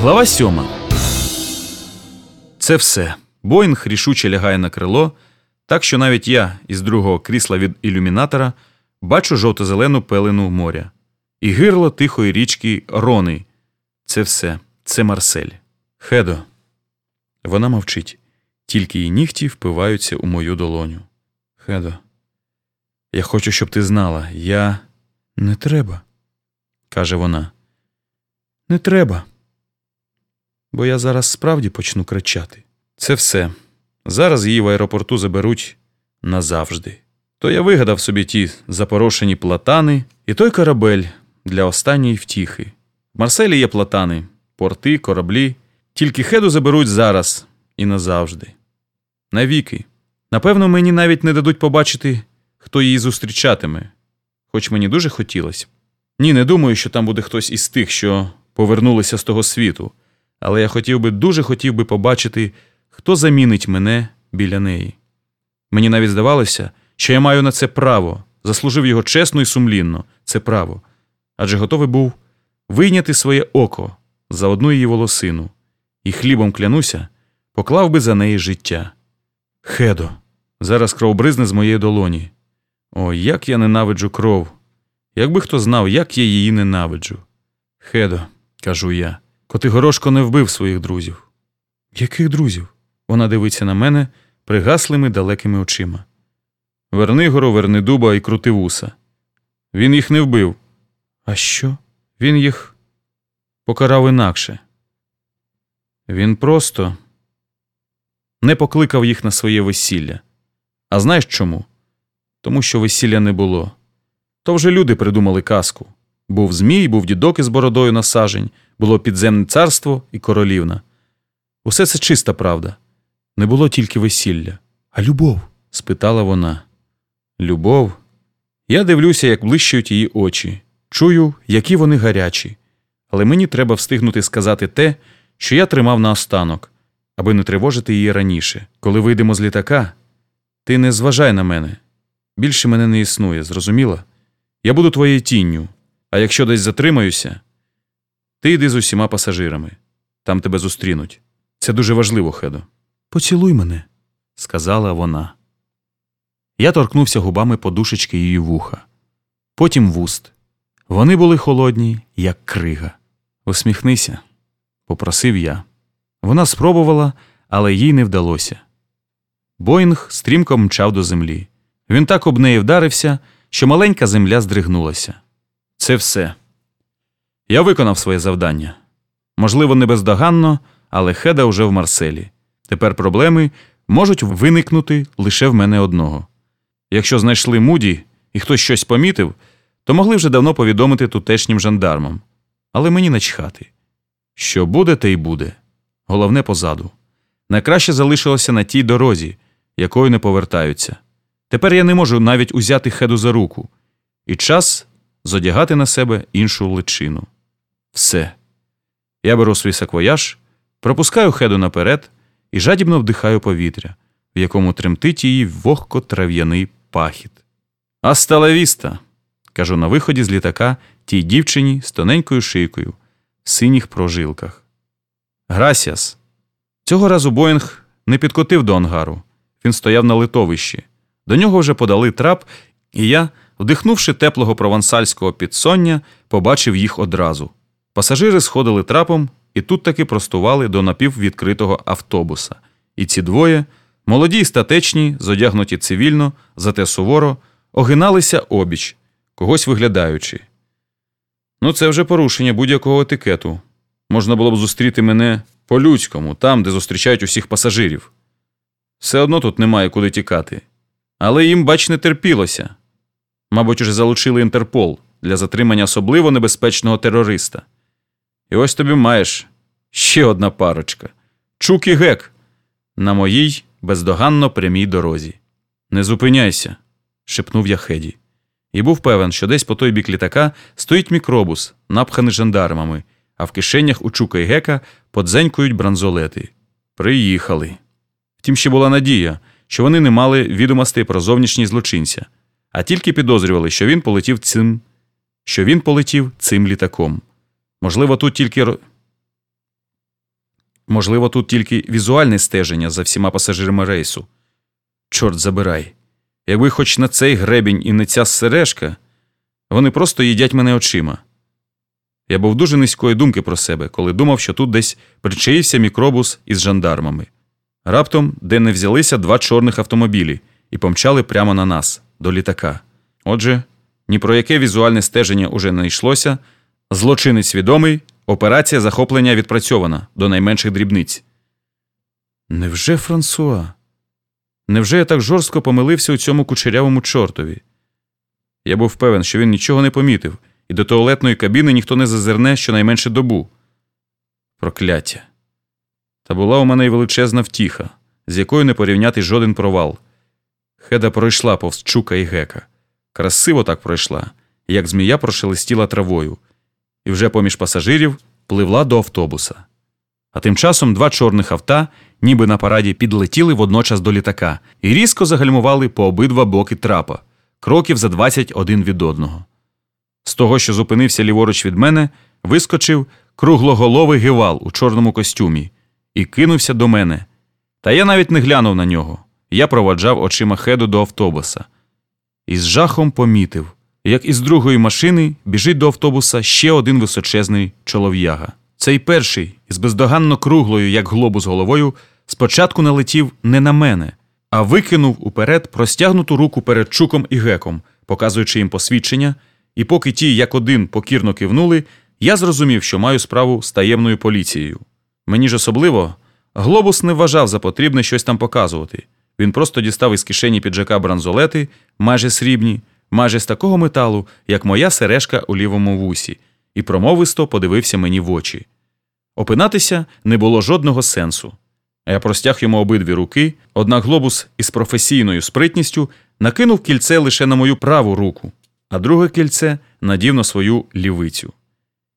Глава сьома. Це все. Боїнг рішуче лягає на крило, так що навіть я із другого крісла від ілюмінатора бачу жовто-зелену пелену моря. І гирло тихої річки Рони. Це все. Це Марсель. Хедо. Вона мовчить. Тільки її нігті впиваються у мою долоню. Хедо. Я хочу, щоб ти знала. Я. Не треба, каже вона. Не треба. Бо я зараз справді почну кричати. Це все. Зараз її в аеропорту заберуть назавжди. То я вигадав собі ті запорошені платани і той корабель для останньої втіхи. В Марселі є платани, порти, кораблі. Тільки хеду заберуть зараз і назавжди. Навіки. Напевно, мені навіть не дадуть побачити, хто її зустрічатиме, хоч мені дуже хотілося. Ні, не думаю, що там буде хтось із тих, що повернулися з того світу, але я хотів би дуже хотів би побачити, хто замінить мене біля неї. Мені навіть здавалося, що я маю на це право, заслужив його чесно і сумлінно, це право, адже готовий був вийняти своє око за одну її волосину і хлібом клянуся, поклав би за неї життя. Хедо, зараз кров бризне з моєї долоні. О, як я ненавиджу кров. Якби хто знав, як я її ненавиджу. Хедо, кажу я, Котигорошко не вбив своїх друзів. Яких друзів? Вона дивиться на мене пригаслими далекими очима. Верни гору, верни дуба і крути вуса. Він їх не вбив. А що? Він їх покарав інакше. Він просто не покликав їх на своє весілля. А знаєш чому? Тому що весілля не було. То вже люди придумали казку. Був Змій, був дідок із бородою на сажень, було підземне царство і королівна. Усе це чиста правда. Не було тільки весілля. А любов? спитала вона. Любов. Я дивлюся, як блищують її очі, чую, які вони гарячі, але мені треба встигнути сказати те, що я тримав на останок, аби не тривожити її раніше. Коли вийдемо з літака, ти не зважай на мене. Більше мене не існує, зрозуміла? Я буду твоєю тінню, а якщо десь затримаюся, ти йди з усіма пасажирами. Там тебе зустрінуть. Це дуже важливо, Хедо. Поцілуй мене, сказала вона. Я торкнувся губами подушечки її вуха, потім вуст. Вони були холодні, як крига. Усміхнися, попросив я. Вона спробувала, але їй не вдалося. Боїнг стрімко мчав до землі. Він так об неї вдарився, що маленька земля здригнулася. Це все. Я виконав своє завдання. Можливо, не бездоганно, але хеда вже в Марселі. Тепер проблеми можуть виникнути лише в мене одного. Якщо знайшли Муді і хтось щось помітив, то могли вже давно повідомити тутешнім жандармам. Але мені начхати. Що буде, те й буде. Головне позаду. Найкраще залишилося на тій дорозі, якою не повертаються. Тепер я не можу навіть узяти Хеду за руку, і час зодягати на себе іншу личину. Все. Я беру свій саквояж, пропускаю Хеду наперед і жадібно вдихаю повітря, в якому тремтить її вогко трав'яний пахіт. Асталавіста, кажу на виході з літака тій дівчині з тоненькою шийкою, в синіх прожилках. Грасіас. Цього разу Боїнг не підкотив до ангару. Він стояв на литовищі. До нього вже подали трап, і я, вдихнувши теплого провансальського підсоння, побачив їх одразу. Пасажири сходили трапом і тут таки простували до напіввідкритого автобуса. І ці двоє, молоді й статечні, зодягнуті цивільно, зате суворо, огиналися обіч, когось виглядаючи. Ну, це вже порушення будь-якого етикету. Можна було б зустріти мене по-людському, там, де зустрічають усіх пасажирів. Все одно тут немає куди тікати. Але їм, бач, не терпілося. Мабуть, уже залучили Інтерпол для затримання особливо небезпечного терориста. І ось тобі маєш ще одна парочка Чук і гек на моїй бездоганно прямій дорозі. Не зупиняйся, шепнув я Хеді. І був певен, що десь по той бік літака стоїть мікробус, напханий жандармами, а в кишенях у Чука і гека подзенькують бранзолети. Приїхали. Втім, ще була надія, що вони не мали відомостей про зовнішній злочинця, а тільки підозрювали, що він полетів цим, що він полетів цим літаком. Можливо, тут тільки Можливо, тут тільки візуальне стеження за всіма пасажирами рейсу. Чорт забирай. Якби хоч на цей гребінь і не ця сережка, вони просто їдять мене очима. Я був дуже низької думки про себе, коли думав, що тут десь причаївся мікробус із жандармами. Раптом, де не взялися два чорних автомобілі і помчали прямо на нас, до літака. Отже, ні про яке візуальне стеження уже не йшлося. Злочинець відомий, операція захоплення відпрацьована до найменших дрібниць. Невже Франсуа? Невже я так жорстко помилився у цьому кучерявому чортові? Я був певен, що він нічого не помітив, і до туалетної кабіни ніхто не зазирне щонайменше добу. Прокляття. Та була у мене й величезна втіха, з якою не порівняти жоден провал. Хеда пройшла повз чука і гека. Красиво так пройшла, як змія прошелестіла травою, і вже поміж пасажирів пливла до автобуса. А тим часом два чорних авта, ніби на параді, підлетіли водночас до літака і різко загальмували по обидва боки трапа, кроків за 21 від одного. З того, що зупинився ліворуч від мене, вискочив круглоголовий гевал у чорному костюмі і кинувся до мене. Та я навіть не глянув на нього. Я проваджав очима хеду до автобуса. І з жахом помітив, як із другої машини біжить до автобуса ще один височезний чолов'яга. Цей перший, із бездоганно круглою, як глобус головою, спочатку налетів не на мене, а викинув уперед простягнуту руку перед чуком і геком, показуючи їм посвідчення, і поки ті, як один, покірно кивнули, я зрозумів, що маю справу з таємною поліцією. Мені ж особливо, глобус не вважав за потрібне щось там показувати. Він просто дістав із кишені піджака бранзолети, майже срібні, майже з такого металу, як моя сережка у лівому вусі, і промовисто подивився мені в очі. Опинатися не було жодного сенсу. Я простяг йому обидві руки, однак глобус із професійною спритністю накинув кільце лише на мою праву руку, а друге кільце надів на свою лівицю.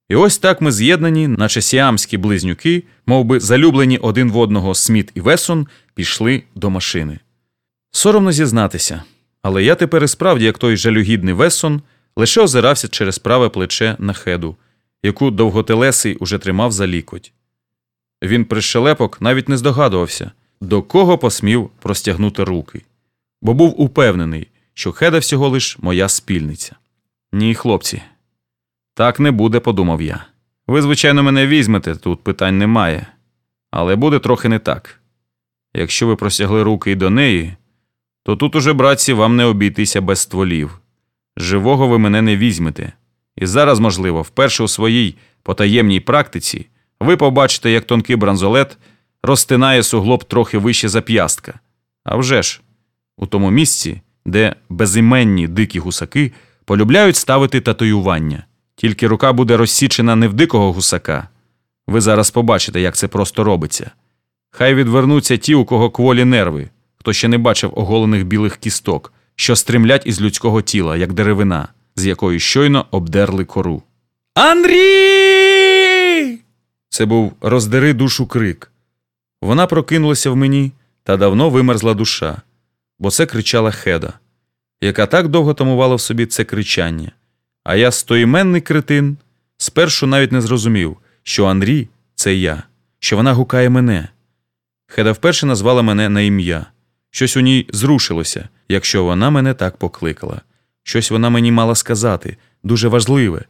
І ось так ми з'єднані, наче сіамські близнюки, мов би залюблені один в одного Сміт і Весон, пішли до машини. Соромно зізнатися, але я тепер і справді, як той жалюгідний Весон, лише озирався через праве плече на хеду, яку довготелесий уже тримав за лікоть. Він прищелепок навіть не здогадувався, до кого посмів простягнути руки, бо був упевнений, що хеда всього лиш моя спільниця. Ні, хлопці. Так не буде, подумав я. Ви, звичайно, мене візьмете, тут питань немає. Але буде трохи не так. Якщо ви простягли руки й до неї, то тут уже, братці, вам не обійтися без стволів. Живого ви мене не візьмете. І зараз, можливо, вперше у своїй потаємній практиці ви побачите, як тонкий бранзолет розтинає суглоб трохи вище зап'ястка. А вже ж, у тому місці, де безіменні дикі гусаки полюбляють ставити татуювання. Тільки рука буде розсічена не в дикого гусака. Ви зараз побачите, як це просто робиться. Хай відвернуться ті, у кого кволі нерви, хто ще не бачив оголених білих кісток, що стремлять із людського тіла, як деревина, з якої щойно обдерли кору. Андрій! Це був роздери душу крик. Вона прокинулася в мені, та давно вимерзла душа, бо це кричала Хеда, яка так довго тамувала в собі це кричання. А я стоіменний кретин, спершу навіть не зрозумів, що Андрій це я, що вона гукає мене. Хеда вперше назвала мене на ім'я. Щось у ній зрушилося, якщо вона мене так покликала. Щось вона мені мала сказати, дуже важливе,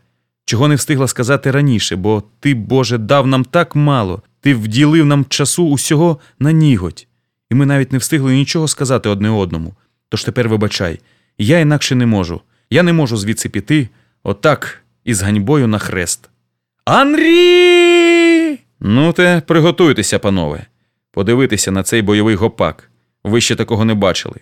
чого не встигла сказати раніше, бо ти, Боже, дав нам так мало, ти вділив нам часу усього на ніготь, і ми навіть не встигли нічого сказати одне одному. Тож тепер вибачай, я інакше не можу. Я не можу звідси піти, отак, із ганьбою на хрест. Анрі! Ну, те, приготуйтеся, панове, подивитися на цей бойовий гопак. Ви ще такого не бачили.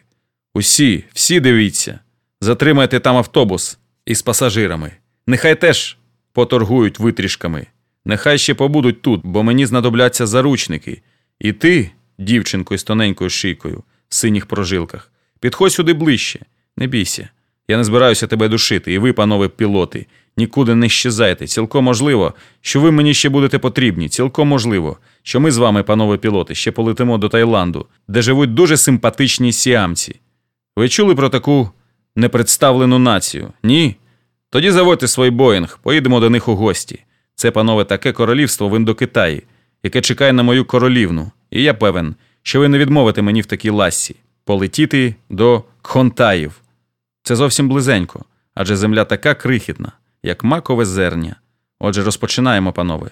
Усі, всі дивіться, затримайте там автобус із пасажирами. Нехай теж поторгують витрішками. Нехай ще побудуть тут, бо мені знадобляться заручники. І ти, дівчинко із тоненькою шийкою, в синіх прожилках, підходь сюди ближче, не бійся. Я не збираюся тебе душити, і ви, панове пілоти, нікуди не щезайте. Цілком можливо, що ви мені ще будете потрібні. Цілком можливо, що ми з вами, панове пілоти, ще полетимо до Таїланду, де живуть дуже симпатичні сіамці. Ви чули про таку непредставлену націю? Ні? Тоді заводьте свій Боїнг, поїдемо до них у гості. Це, панове, таке королівство в Індокитаї. яке чекає на мою королівну, і я певен, що ви не відмовите мені в такій лассі полетіти до Кхонтаїв. Це зовсім близенько, адже земля така крихітна, як макове зерня. Отже, розпочинаємо, панове.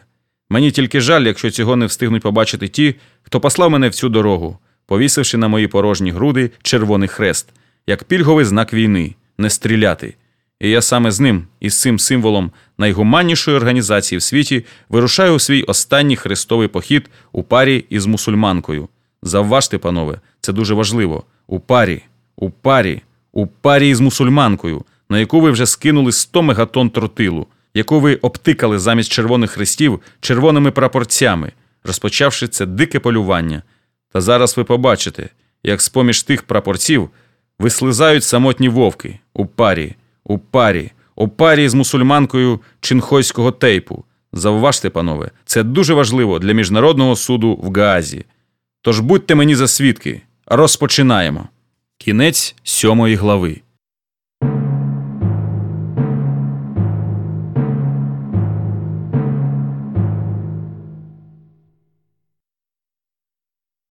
Мені тільки жаль, якщо цього не встигнуть побачити ті, хто послав мене в цю дорогу, повісивши на мої порожні груди червоний хрест, як пільговий знак війни, не стріляти. І я саме з ним, із цим символом найгуманнішої організації в світі, вирушаю у свій останній хрестовий похід у парі із мусульманкою. Завважте, панове, це дуже важливо. У парі, у парі, у парі із мусульманкою, на яку ви вже скинули 100 мегатон тротилу, яку ви обтикали замість червоних хрестів червоними прапорцями, розпочавши це дике полювання. Та зараз ви побачите, як з-поміж тих прапорців вислизають самотні вовки у парі, у парі, у парі з мусульманкою чинхойського тейпу. Завважте, панове, це дуже важливо для міжнародного суду в Гаазі. Тож будьте мені за свідки, розпочинаємо. Кінець сьомої глави.